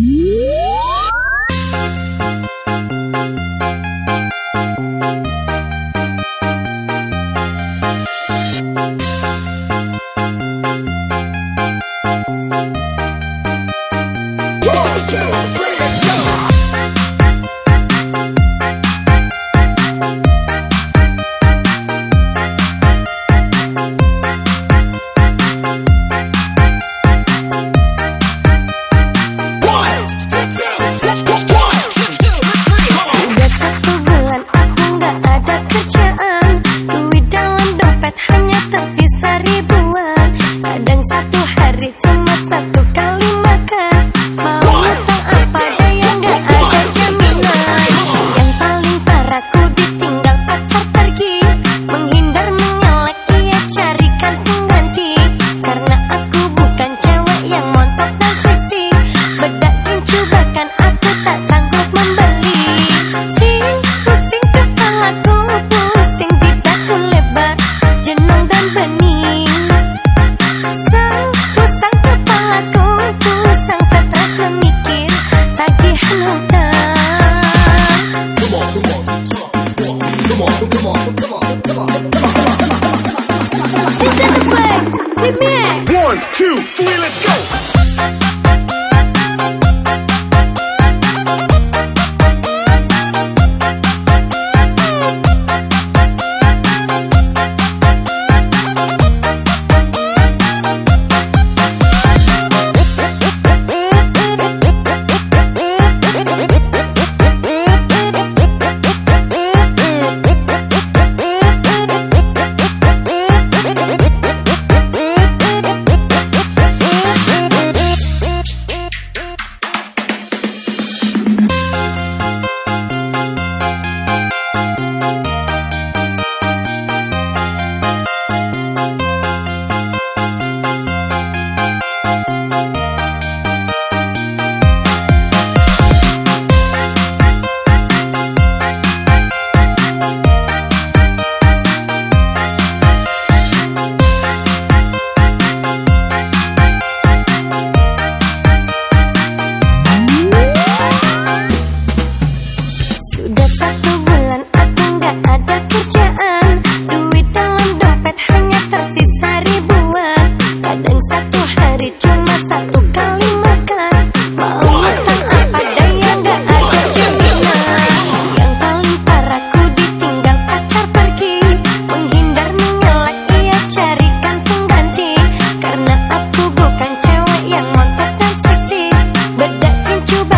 Yeah. Play. Hit me. One, two, three, let's go. coba